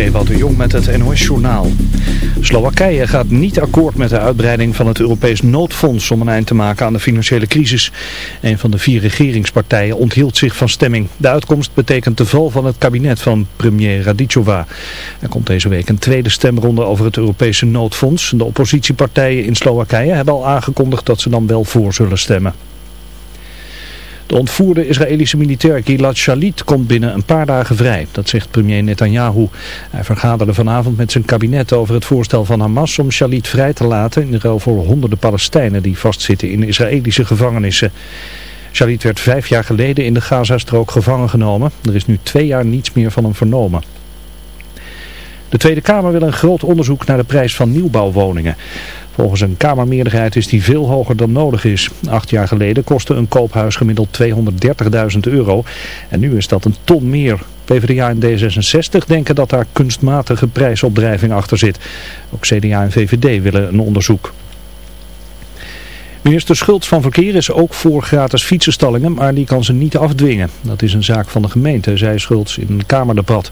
Ewout de Jong met het NOS-journaal. Slowakije gaat niet akkoord met de uitbreiding van het Europees noodfonds om een eind te maken aan de financiële crisis. Een van de vier regeringspartijen onthield zich van stemming. De uitkomst betekent de val van het kabinet van premier Radicova. Er komt deze week een tweede stemronde over het Europese noodfonds. De oppositiepartijen in Slowakije hebben al aangekondigd dat ze dan wel voor zullen stemmen. De ontvoerde Israëlische militair Gilad Shalit komt binnen een paar dagen vrij. Dat zegt premier Netanyahu. Hij vergaderde vanavond met zijn kabinet over het voorstel van Hamas om Shalit vrij te laten in ruil voor honderden Palestijnen die vastzitten in Israëlische gevangenissen. Shalit werd vijf jaar geleden in de Gazastrook gevangen genomen. Er is nu twee jaar niets meer van hem vernomen. De Tweede Kamer wil een groot onderzoek naar de prijs van nieuwbouwwoningen. Volgens een Kamermeerderheid is die veel hoger dan nodig is. Acht jaar geleden kostte een koophuis gemiddeld 230.000 euro en nu is dat een ton meer. PvdA en D66 denken dat daar kunstmatige prijsopdrijving achter zit. Ook CDA en VVD willen een onderzoek. Minister Schultz van Verkeer is ook voor gratis fietsenstallingen, maar die kan ze niet afdwingen. Dat is een zaak van de gemeente, zei Schultz in een Kamerdebat.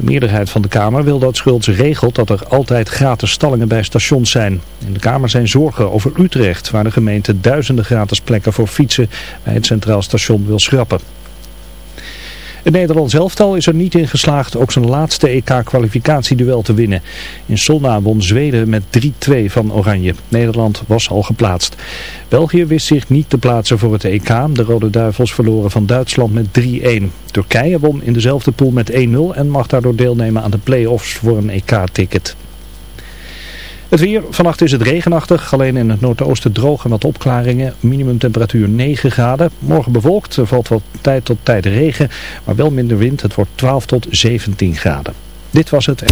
De meerderheid van de Kamer wil dat Schultz regelt dat er altijd gratis stallingen bij stations zijn. In de Kamer zijn zorgen over Utrecht, waar de gemeente duizenden gratis plekken voor fietsen bij het Centraal Station wil schrappen. Het Nederlands elftal is er niet in geslaagd ook zijn laatste EK-kwalificatieduel te winnen. In Solna won Zweden met 3-2 van Oranje. Nederland was al geplaatst. België wist zich niet te plaatsen voor het EK. De Rode Duivels verloren van Duitsland met 3-1. Turkije won in dezelfde pool met 1-0 en mag daardoor deelnemen aan de play-offs voor een EK-ticket. Het weer, vannacht is het regenachtig, alleen in het noordoosten droog en wat opklaringen. Minimumtemperatuur 9 graden. Morgen bewolkt, er valt wat tijd tot tijd regen, maar wel minder wind. Het wordt 12 tot 17 graden. Dit was het.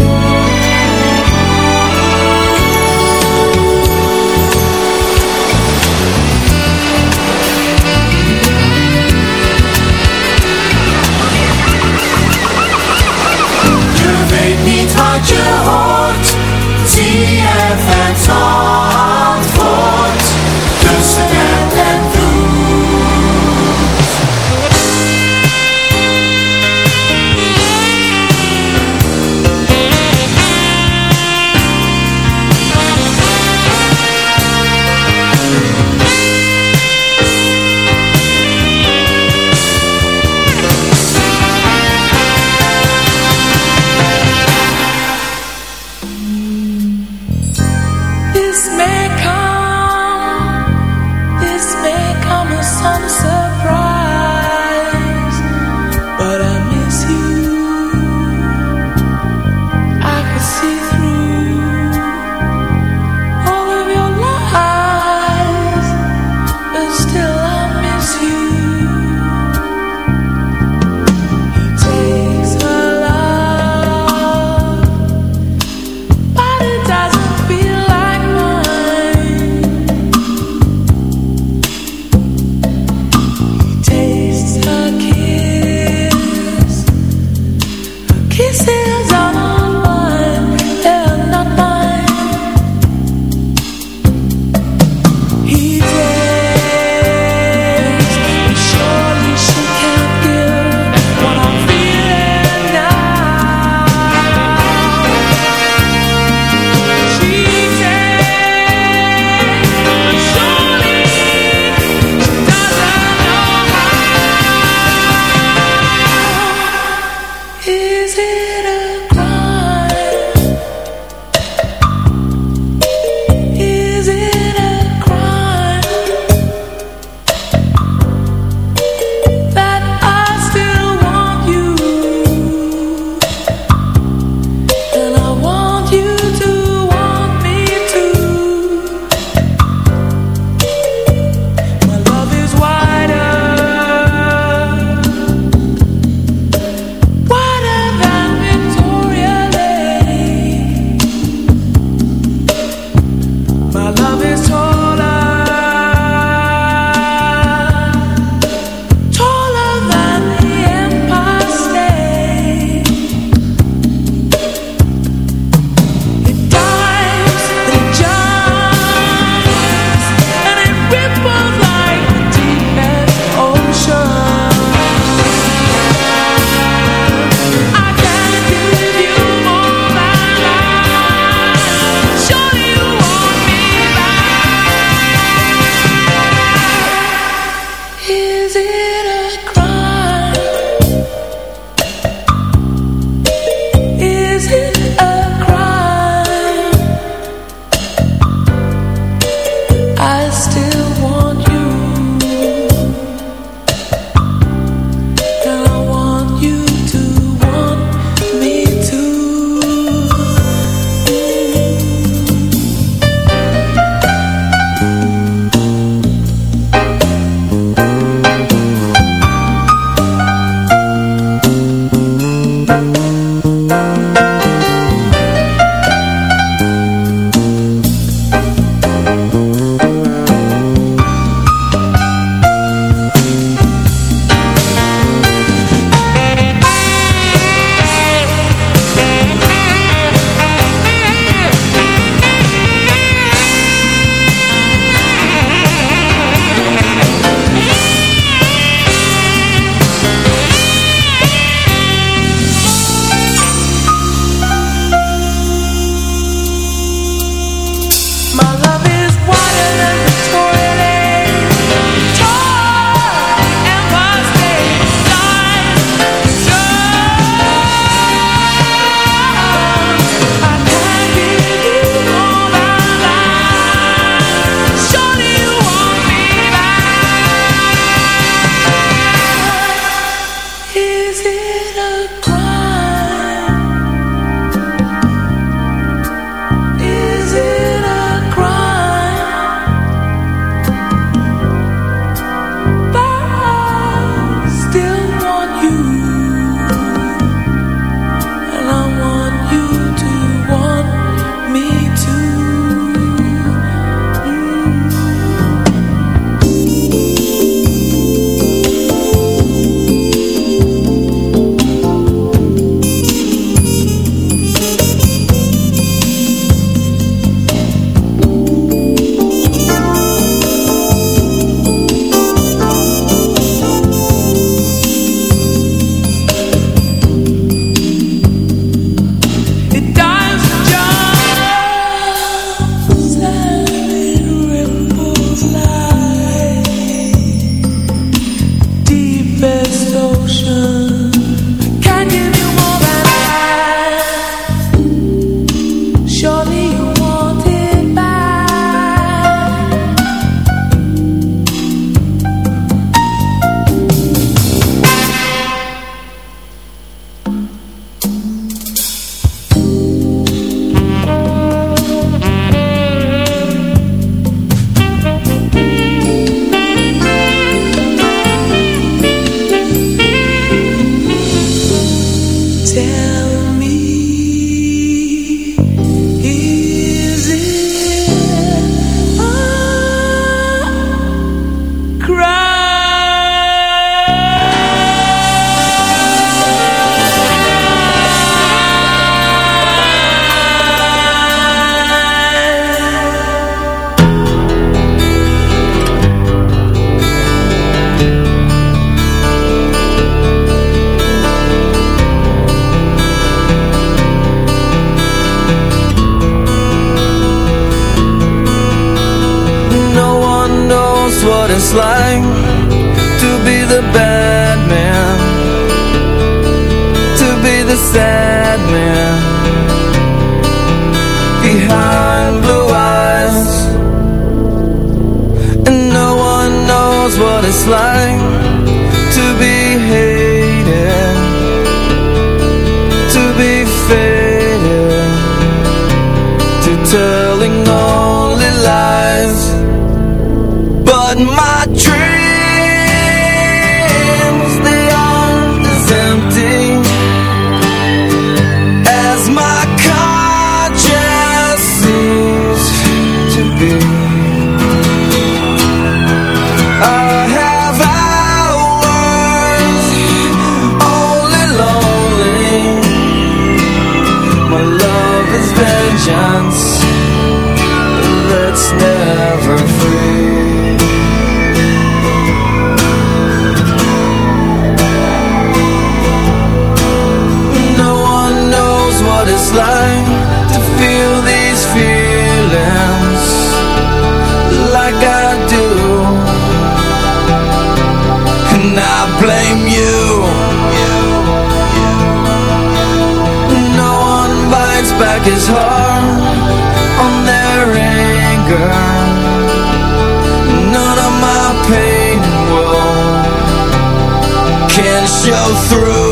my dream. back hard on their anger. None of my pain and can show through.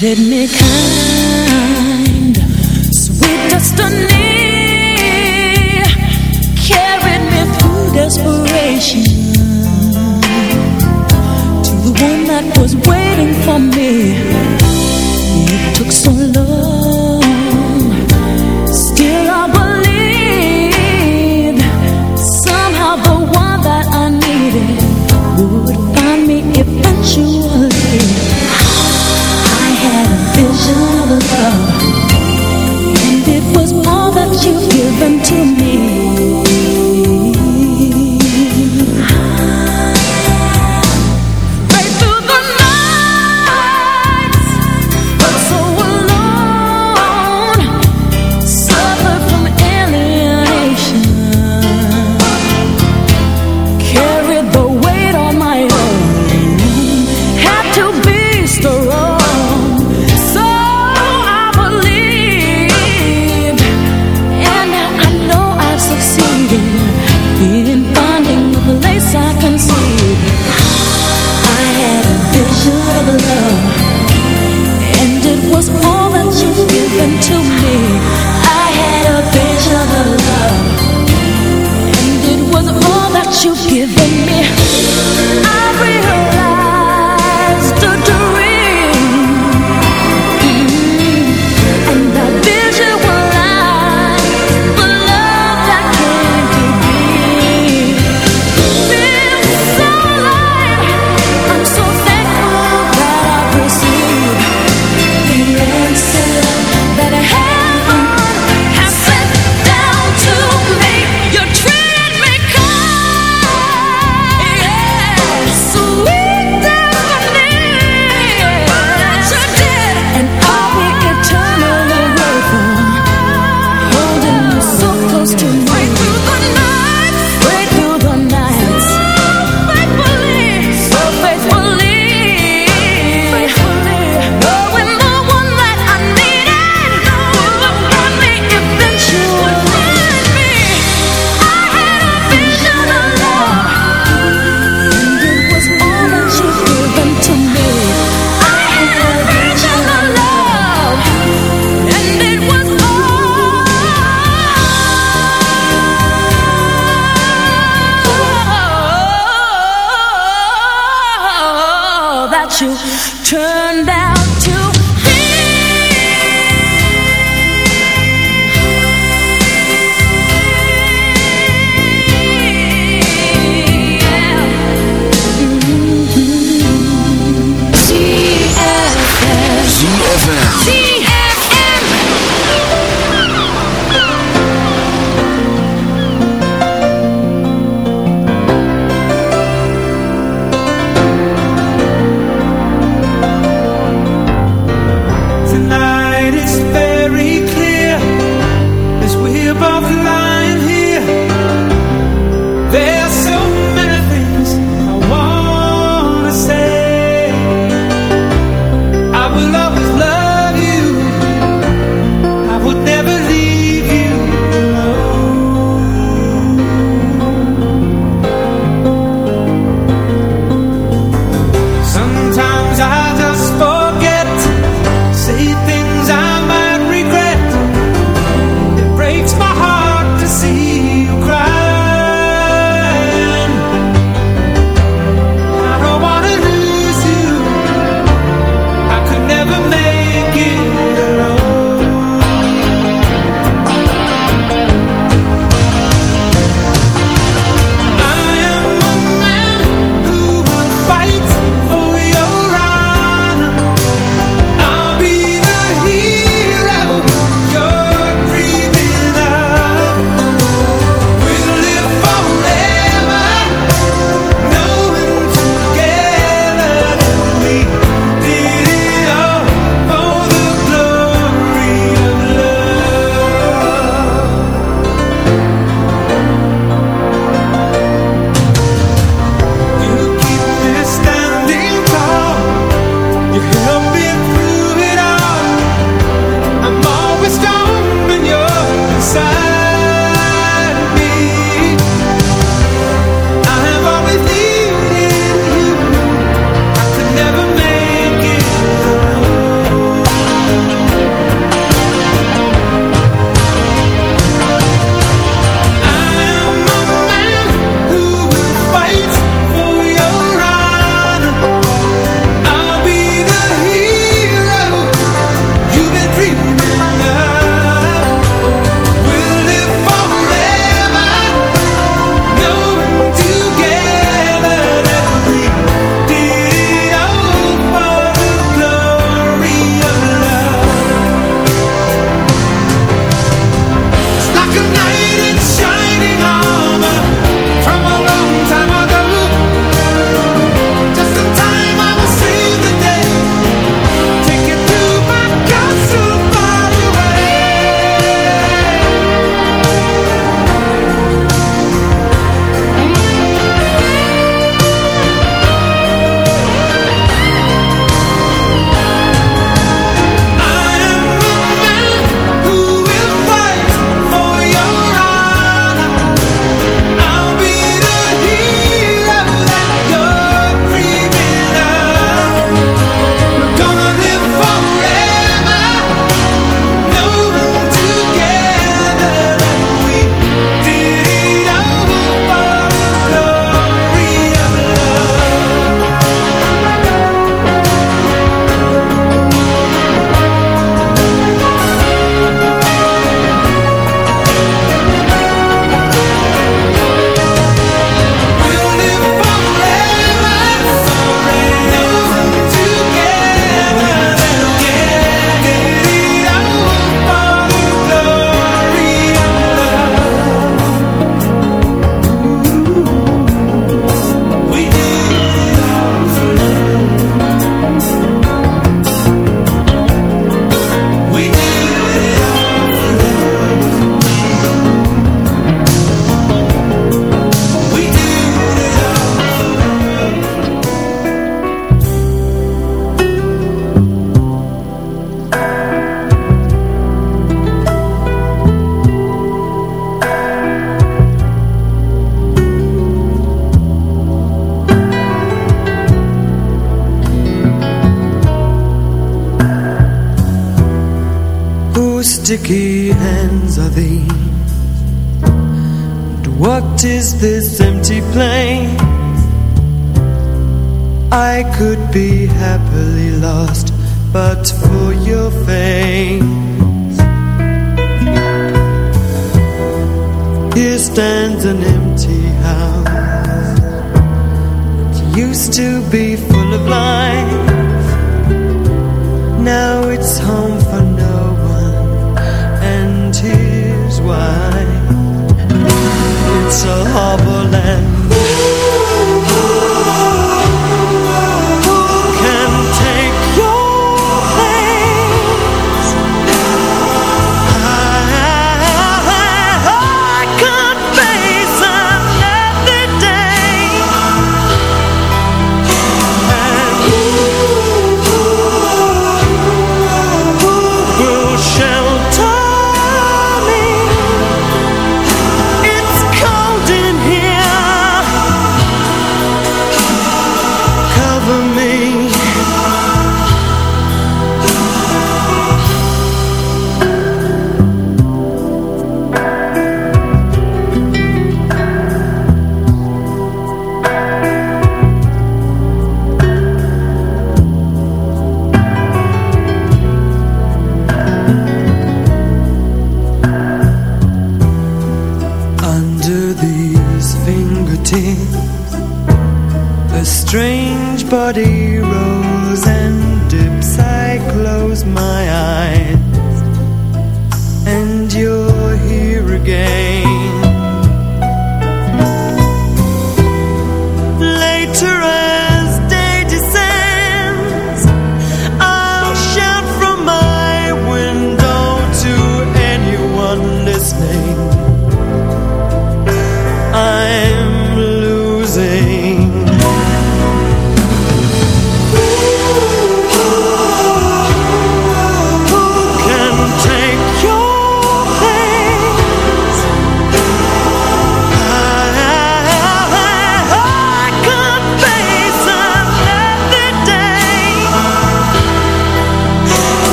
Treated me sticky hands are these? And what is this empty place? I could be happily lost, but for your face. Here stands an empty house It used to be full of life. Now it's home for no It's a harbor land.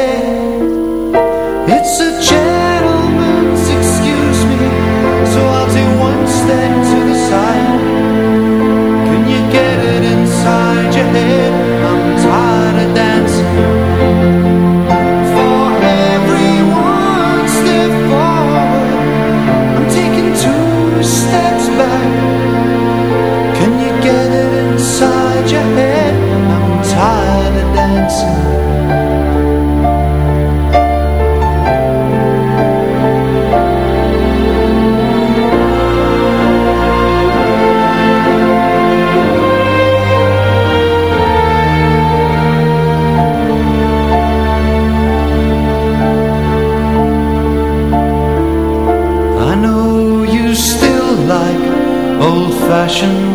때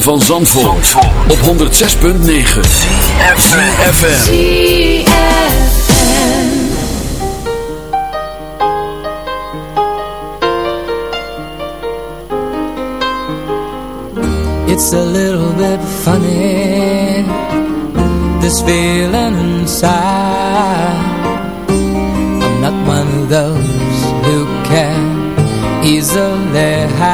van Zandvoort, op 106.9 FM. It's a little bit funny This feeling inside. I'm not one of those who can easily hide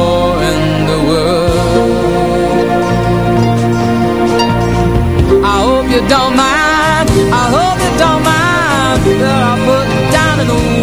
の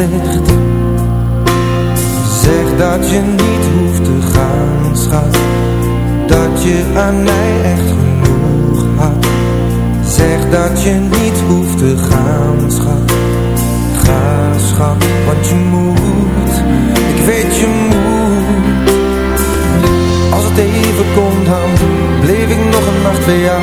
Zeg dat je niet hoeft te gaan, schat. Dat je aan mij echt genoeg had. Zeg dat je niet hoeft te gaan, schat. Ga, schat, want je moet. Ik weet je moet. Als het even kon, dan bleef ik nog een nacht bij jou.